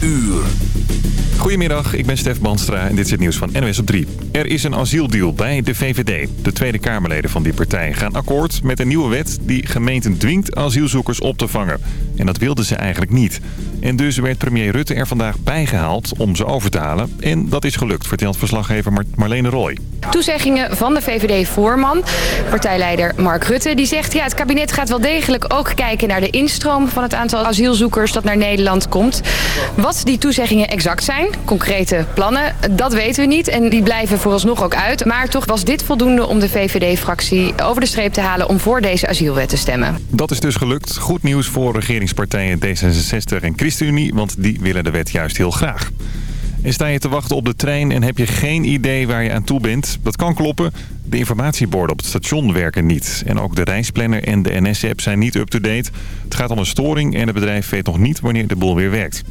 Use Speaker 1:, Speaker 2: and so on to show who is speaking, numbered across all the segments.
Speaker 1: uur.
Speaker 2: Goedemiddag, ik ben Stef Banstra en dit is het nieuws van NWS op 3. Er is een asieldeal bij de VVD. De Tweede Kamerleden van die partij gaan akkoord met een nieuwe wet... die gemeenten dwingt asielzoekers op te vangen. En dat wilden ze eigenlijk niet. En dus werd premier Rutte er vandaag bijgehaald om ze over te halen. En dat is gelukt, vertelt verslaggever Marlene Roy.
Speaker 3: Toezeggingen van de VVD-voorman, partijleider Mark Rutte. Die zegt, ja, het kabinet gaat wel degelijk ook kijken naar de instroom van het aantal asielzoekers dat naar Nederland komt. Wat die toezeggingen exact zijn, concrete plannen, dat weten we niet. En die blijven vooralsnog ook uit. Maar toch was dit voldoende om de VVD-fractie over de streep te halen om voor deze asielwet te stemmen.
Speaker 2: Dat is dus gelukt. Goed nieuws voor regeringspartijen D66 en ChristenUnie, want die willen de wet juist heel graag. En sta je te wachten op de trein en heb je geen idee waar je aan toe bent? Dat kan kloppen. De informatieborden op het station werken niet. En ook de reisplanner en de NS-app zijn niet up-to-date. Het gaat om een storing en het bedrijf weet nog niet wanneer de boel weer werkt.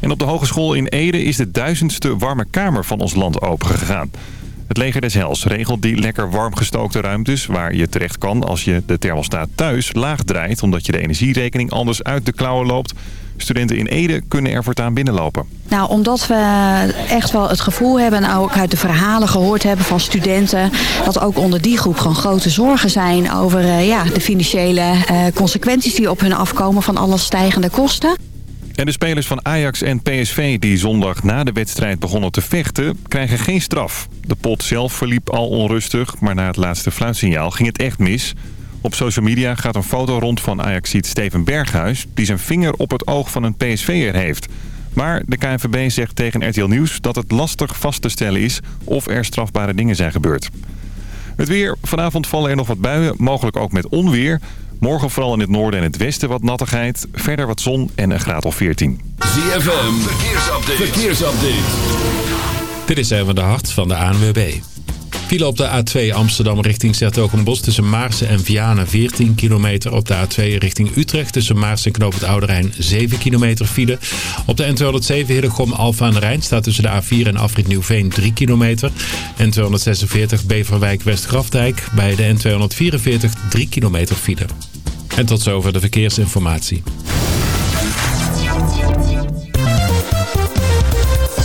Speaker 2: En op de hogeschool in Ede is de duizendste warme kamer van ons land opengegaan. Het leger des Hels regelt die lekker warm gestookte ruimtes... waar je terecht kan als je de thermostaat thuis laag draait... omdat je de energierekening anders uit de klauwen loopt. Studenten in Ede kunnen er voortaan binnenlopen.
Speaker 4: Nou, omdat we echt wel het gevoel hebben... en ook uit de verhalen gehoord hebben van studenten... dat ook onder die groep gewoon grote zorgen zijn... over uh, ja, de financiële uh, consequenties die op hun afkomen... van alle stijgende kosten.
Speaker 2: En de spelers van Ajax en PSV die zondag na de wedstrijd begonnen te vechten... krijgen geen straf. De pot zelf verliep al onrustig, maar na het laatste fluitsignaal ging het echt mis... Op social media gaat een foto rond van Ajaxiet Steven Berghuis... die zijn vinger op het oog van een PSV'er heeft. Maar de KNVB zegt tegen RTL Nieuws dat het lastig vast te stellen is... of er strafbare dingen zijn gebeurd. Het weer. Vanavond vallen er nog wat buien, mogelijk ook met onweer. Morgen vooral in het noorden en het westen wat nattigheid. Verder wat zon en een graad of 14.
Speaker 1: ZFM. Verkeersupdate. Verkeersupdate.
Speaker 5: Dit is even de hart van de ANWB. File op de A2 Amsterdam richting Zertogenbos tussen Maarsen en Vianen 14 kilometer. Op de A2 richting Utrecht tussen Maarsen en Knoop het Oude Rijn 7 kilometer file. Op de N207 Hillegom Alfa aan de Rijn staat tussen de A4 en Afrit Nieuwveen 3 kilometer. N246 Beverwijk West-Grafdijk bij de N244 3 kilometer file. En tot zover de verkeersinformatie.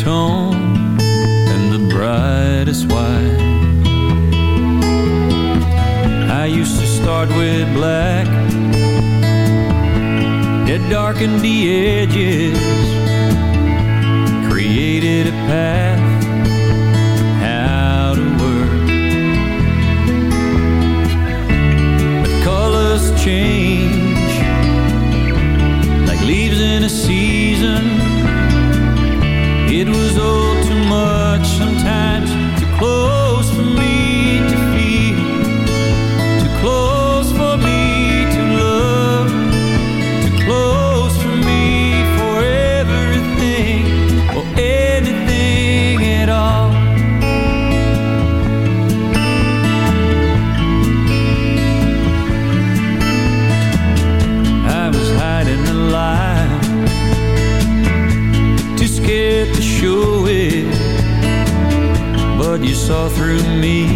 Speaker 6: tone and the brightest white. I used to start with black, it darkened the edges, created a path. How to work. But colors change through me.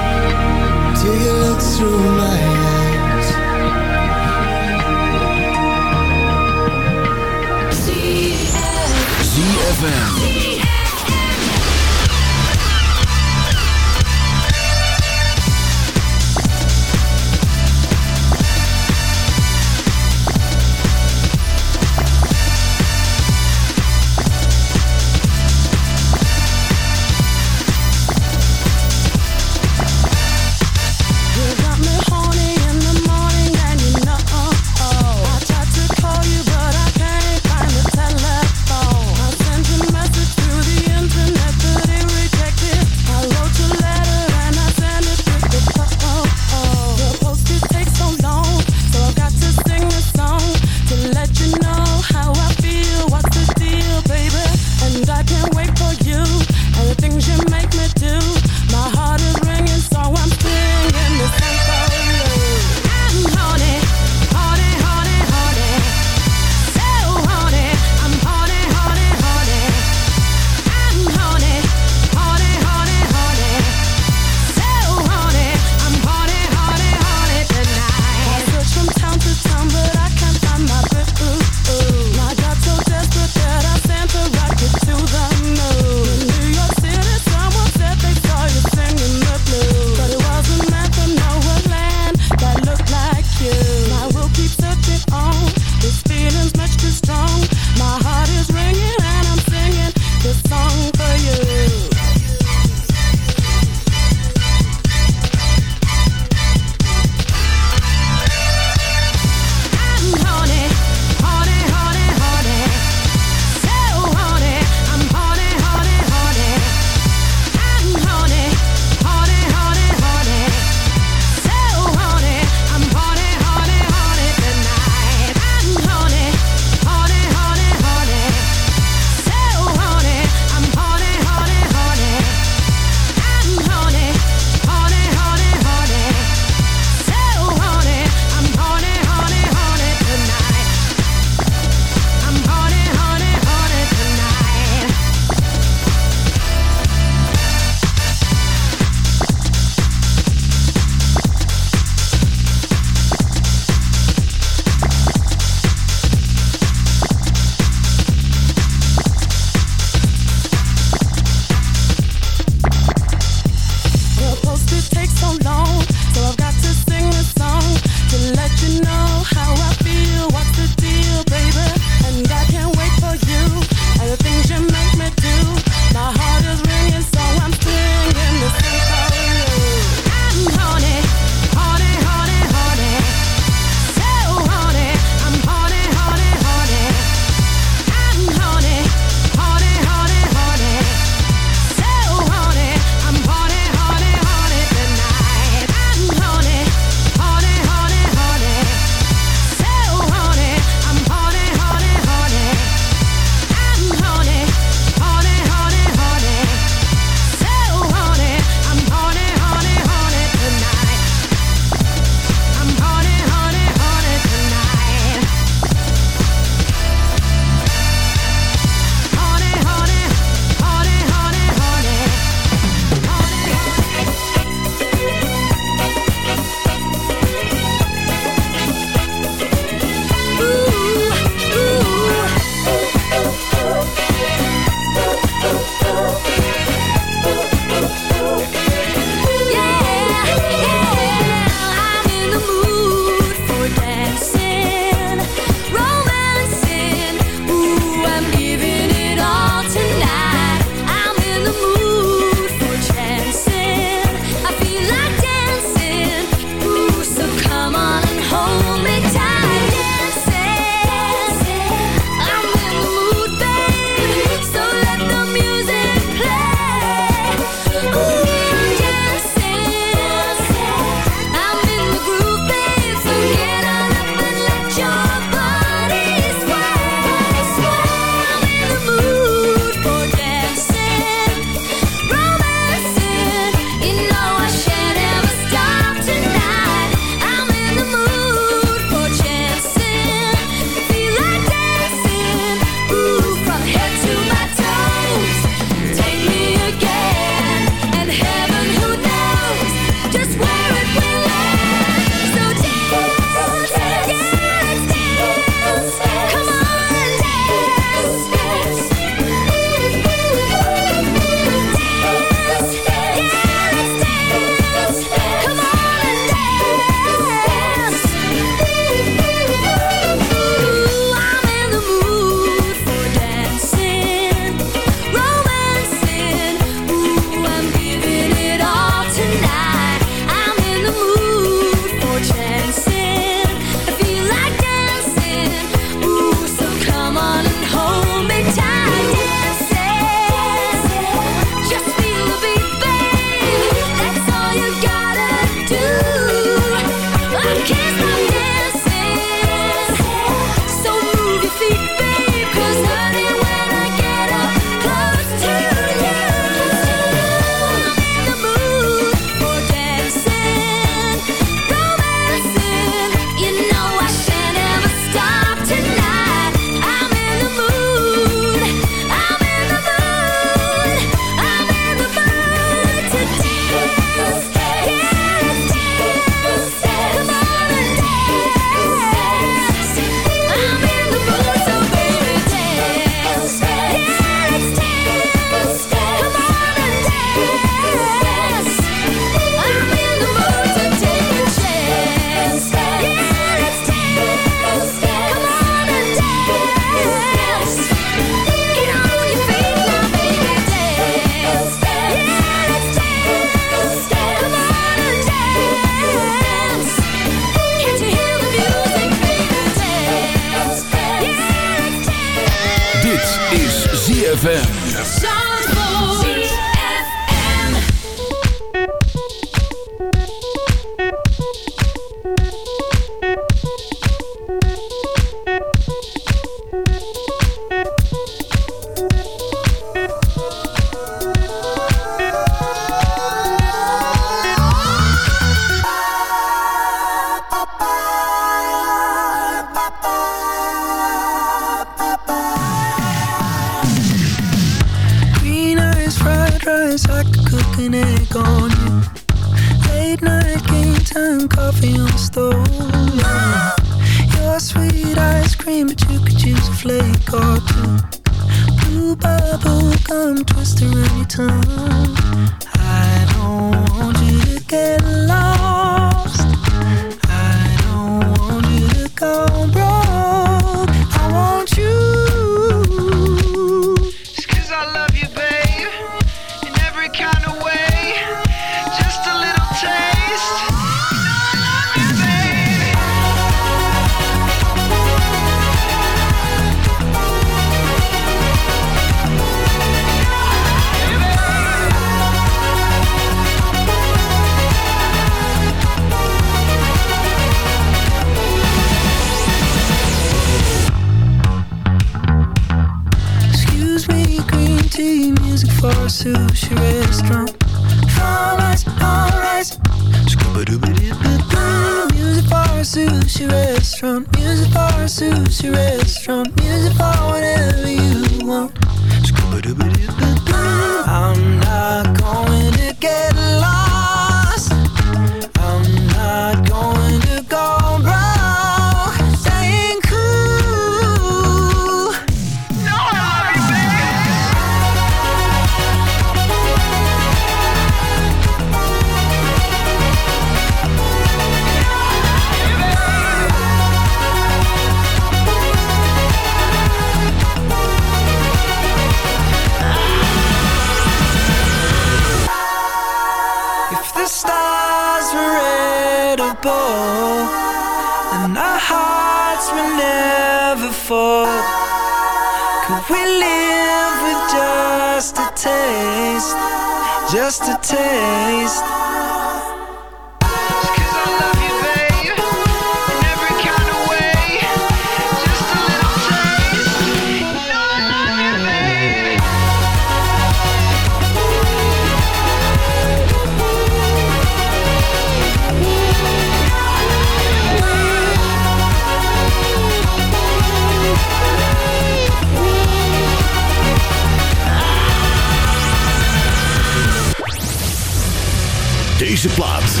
Speaker 7: deze plaat.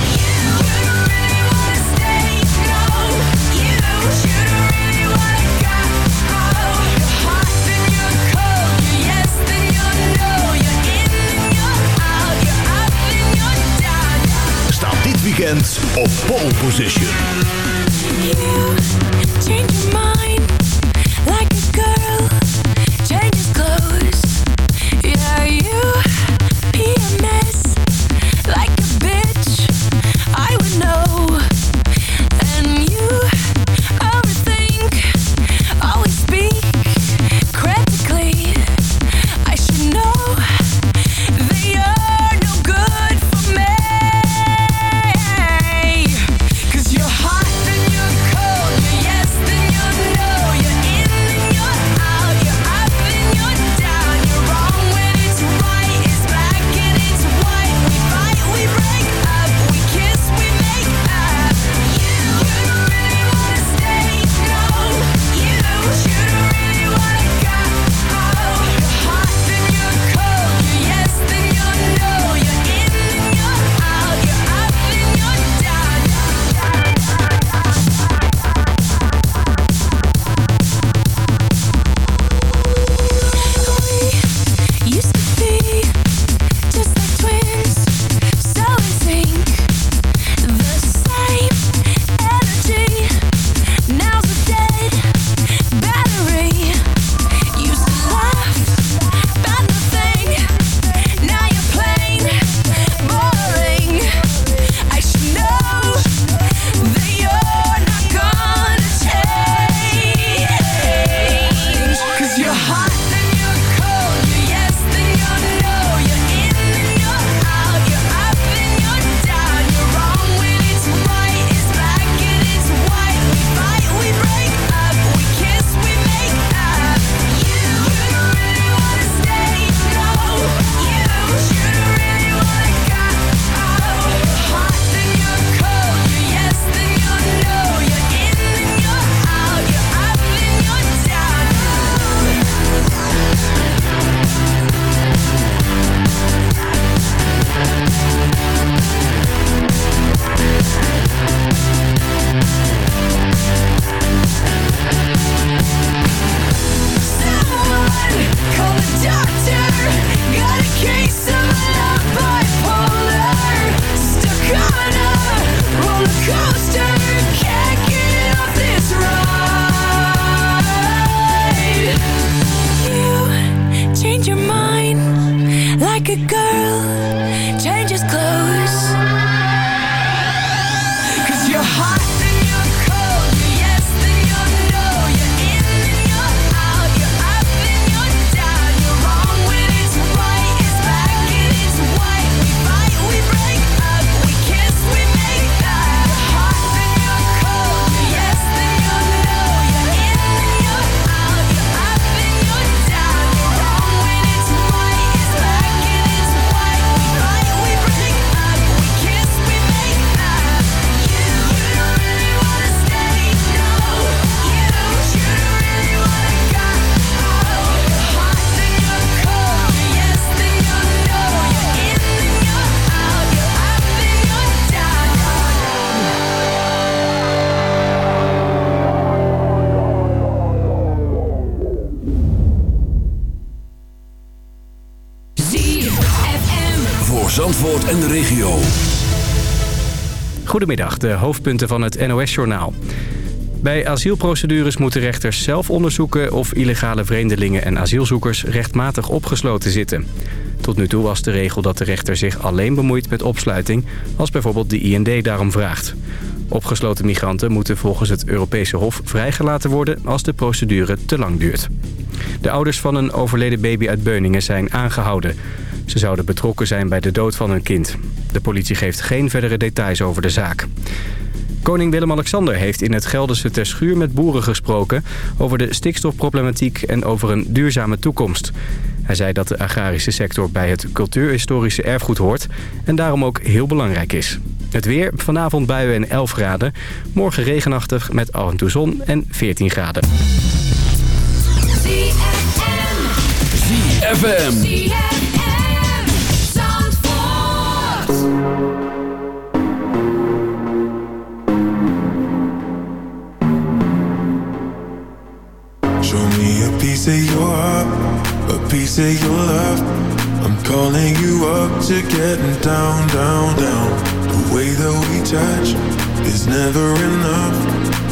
Speaker 7: Staat dit weekend op pole position.
Speaker 1: Regio.
Speaker 8: Goedemiddag, de hoofdpunten van het NOS-journaal. Bij asielprocedures moeten rechters zelf onderzoeken of illegale vreemdelingen en asielzoekers rechtmatig opgesloten zitten. Tot nu toe was de regel dat de rechter zich alleen bemoeit met opsluiting als bijvoorbeeld de IND daarom vraagt. Opgesloten migranten moeten volgens het Europese Hof vrijgelaten worden als de procedure te lang duurt. De ouders van een overleden baby uit Beuningen zijn aangehouden. Ze zouden betrokken zijn bij de dood van hun kind. De politie geeft geen verdere details over de zaak. Koning Willem-Alexander heeft in het Gelderse Terschuur met boeren gesproken... over de stikstofproblematiek en over een duurzame toekomst. Hij zei dat de agrarische sector bij het cultuurhistorische erfgoed hoort... en daarom ook heel belangrijk is. Het weer, vanavond buien en 11 graden. Morgen regenachtig met af en toe zon en 14 graden.
Speaker 9: Down, down, down. The way that we touch is never enough.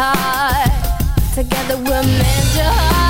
Speaker 10: hard, together we'll mend your heart.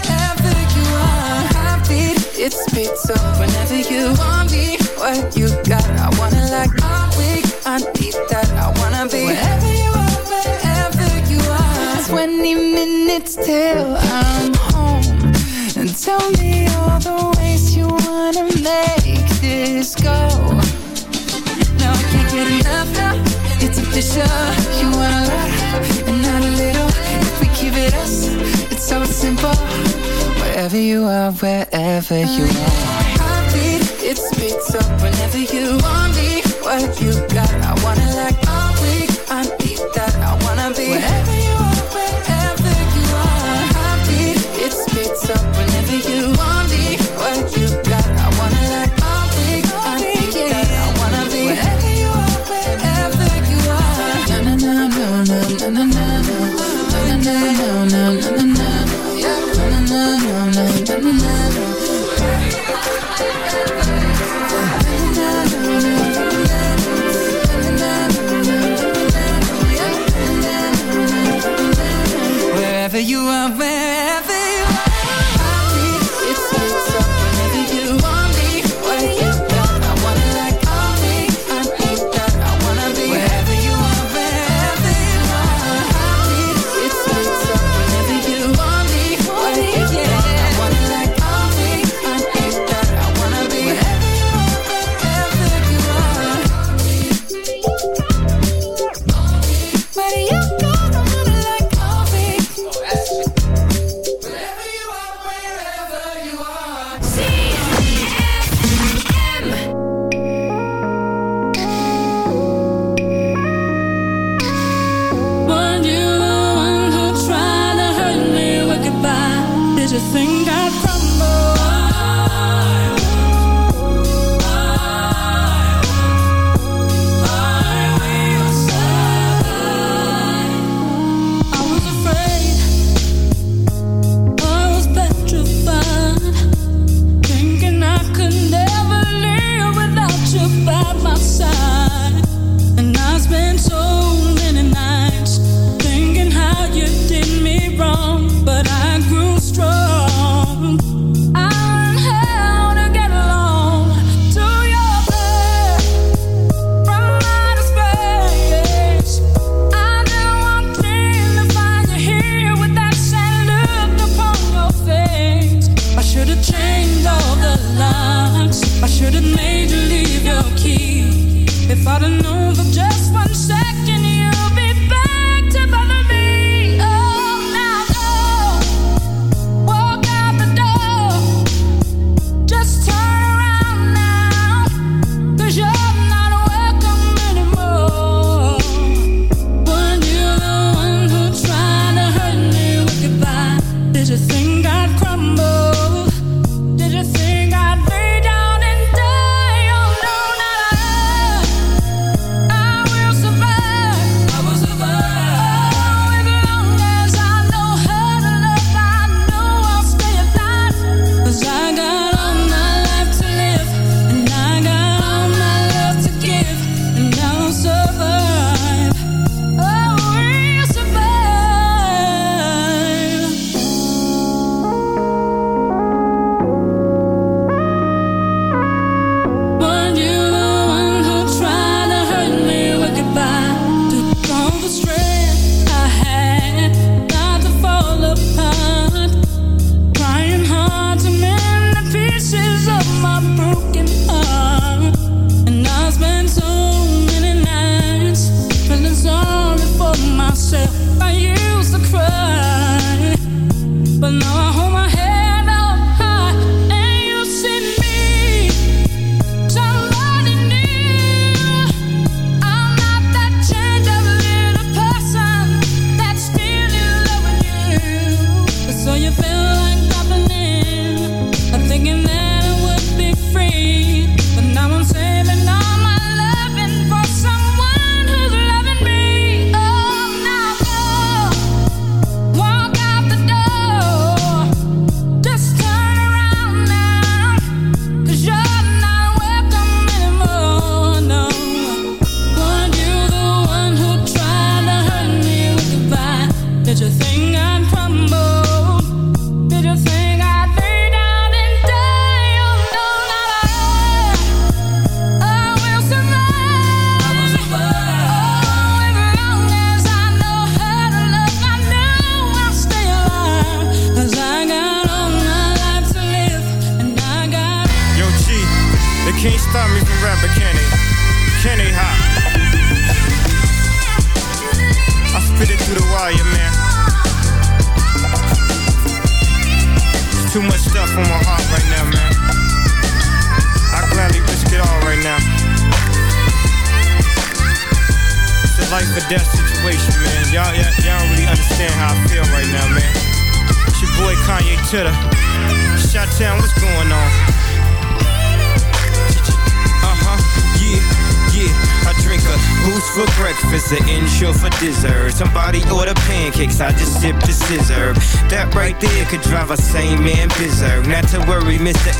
Speaker 11: Heartbeat, it speeds whenever you want me. What you got, I wanna like. I'm weak, I need that. I wanna be wherever you are, wherever you are. 20 minutes till I'm home. And tell me all the ways you wanna make this go. Now I can't get enough now. It's official. You want a with us, it's so simple. Wherever you are, wherever you are. heartbeat
Speaker 12: beat, it's beats up whenever you want me. What you got, I wanna like all week. I need that, I wanna be. Wherever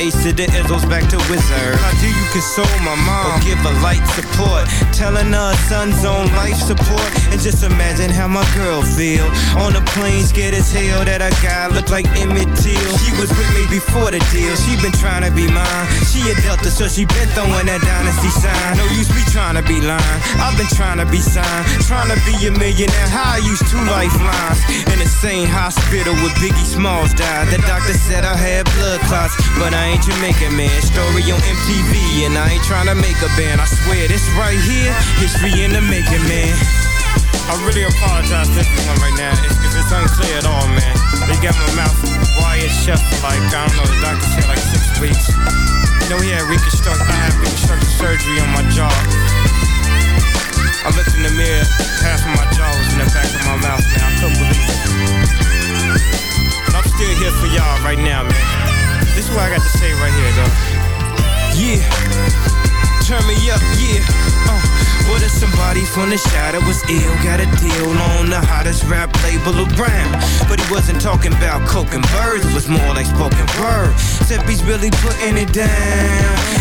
Speaker 13: Ace to the Izzles back to Wizard. How do you console my mom? Or give her light support, telling her son's on life support. And just imagine how my girl feel on the plane, scared as hell that a guy looked like Emmett Till. She was with me before the deal. She been trying to be mine. She a Delta, so she been throwing that dynasty sign. No use me trying to be lying. I've been trying to be signed, trying to be a millionaire. How I used two lifelines in the same hospital where Biggie Smalls died. The doctor said I had blood clots, but I ain't Jamaican man. Story on MTV, and I ain't trying to make a band. I swear this right here, history in the making, man.
Speaker 14: I really apologize to everyone right now if, if it's unclear at all, man. The
Speaker 13: shadow was ill? Got a deal on the hottest rap label around. But he wasn't talking about coke and birds, it was more like spoken word. Except he's really putting it down.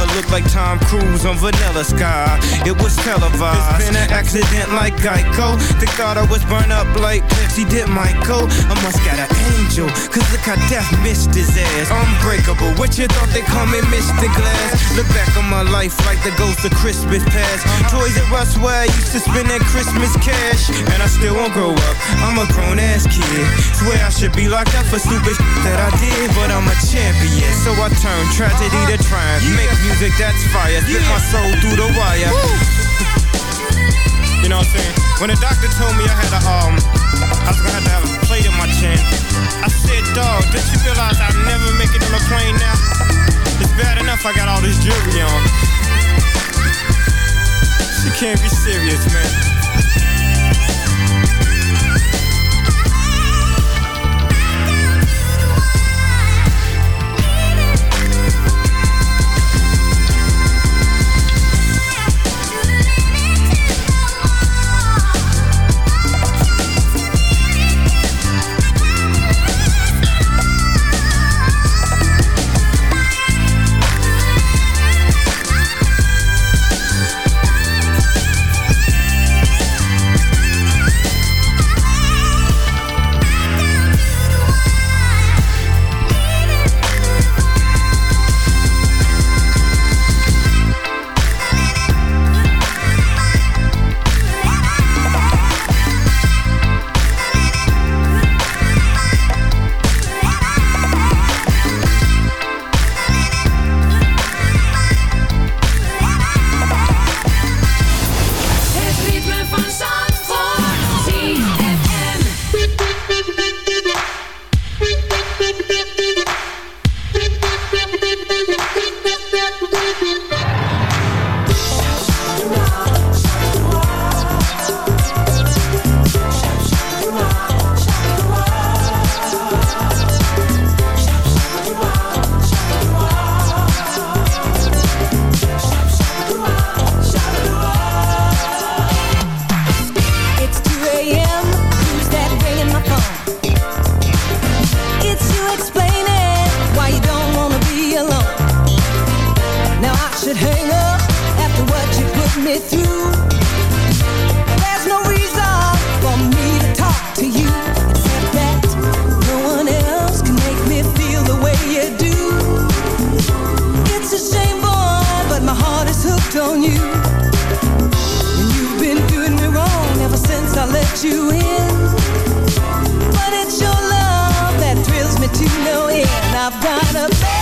Speaker 13: I look like Tom Cruise on Vanilla Sky. It was televised. It's been an accident like Geico. They thought I was burned up like Pepsi did Michael. I must got an angel, cause look how death missed his ass. Unbreakable, what you thought they call me Mr. Glass? Look back on my life like the ghost of Christmas past. Toys R Us where I used to spend that Christmas cash. And I still won't grow up, I'm a grown ass kid. Swear I should be locked up for stupid that I did, but I'm a champion. So I turn tragedy to triumph. Make music that's fire, spit my soul through the wire.
Speaker 14: You know what I'm saying? When the doctor told me I had a, um, I was gonna have to have a plate in my chin, I said, dog, did you realize I'll never make it on a plane now? It's bad enough I got all this jewelry on. She can't be serious, man.
Speaker 7: on you. And you've been doing me wrong ever since I let you in. But it's your love that thrills me to no end. I've got a bad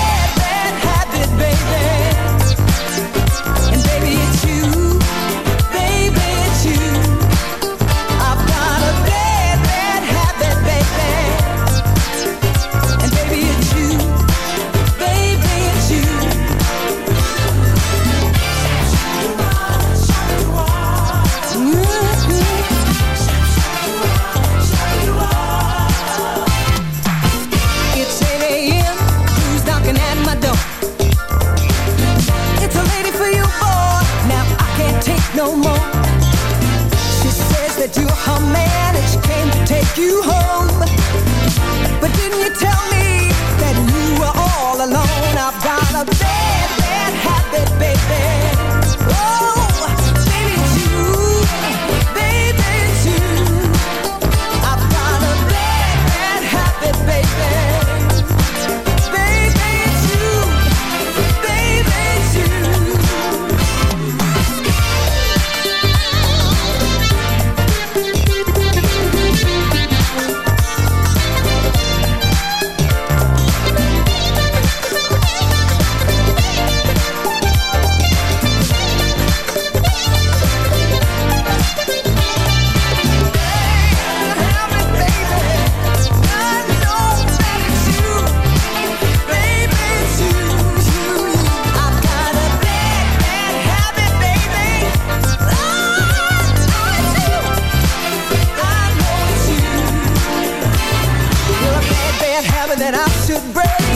Speaker 7: that I should break.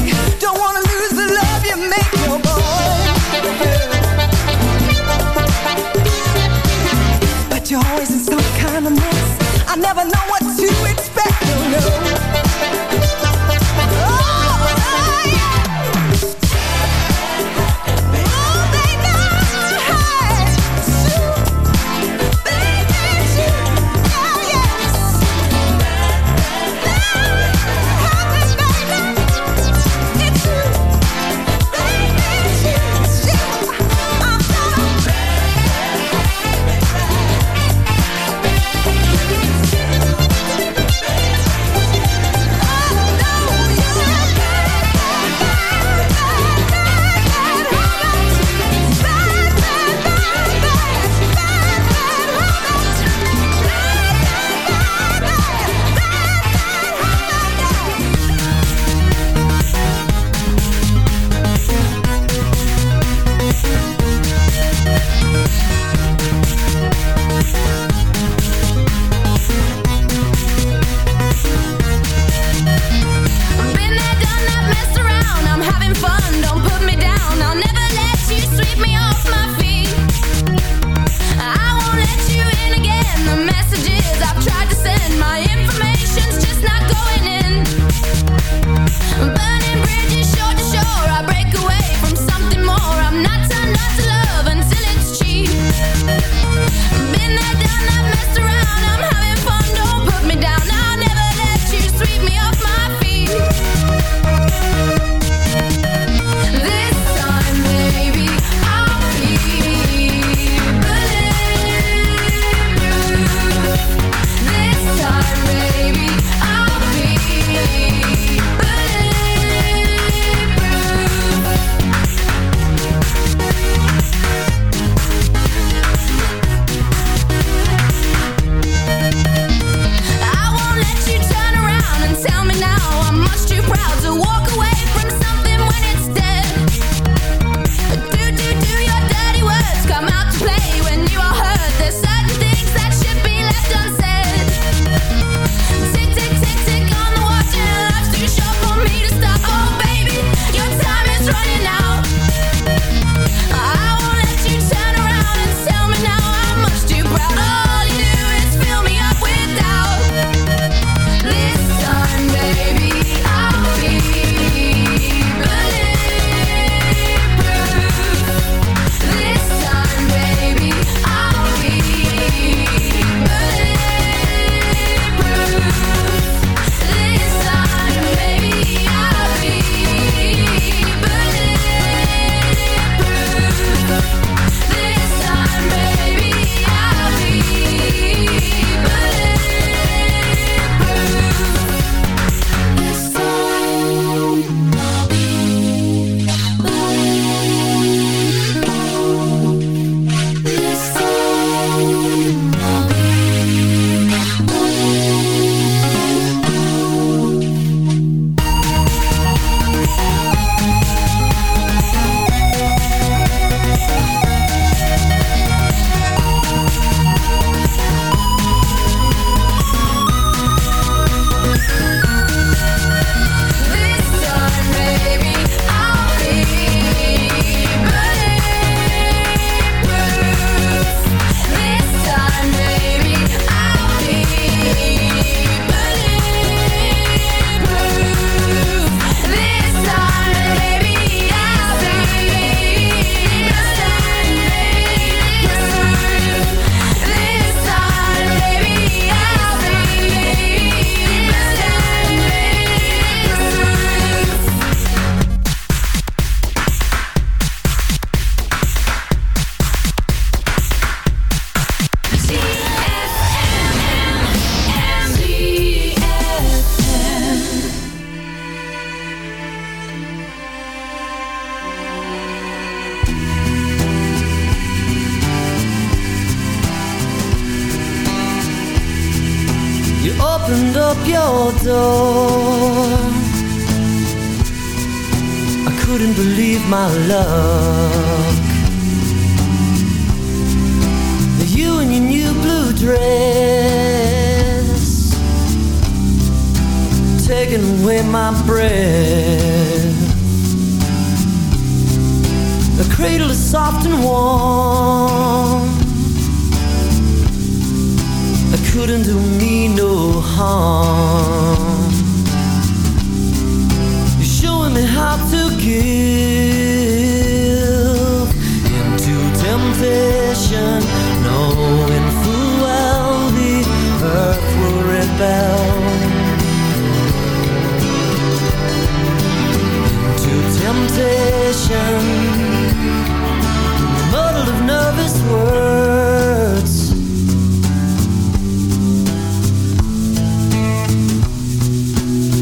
Speaker 15: Words.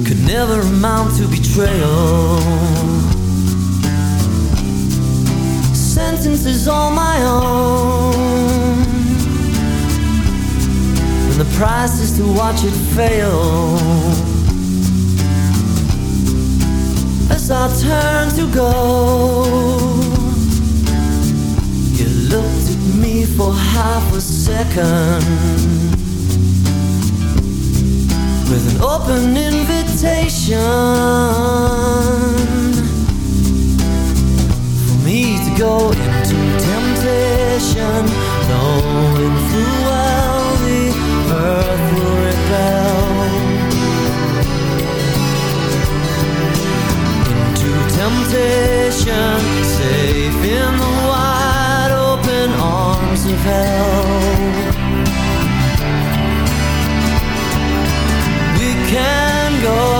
Speaker 15: could never amount to betrayal. Sentences on my own, and the price is to watch it fail. As I turn to go, you looked at me for half a second. With an open invitation. For me to go into temptation, knowing full well the earth will rebel. Into temptation, safe in the hell. we can go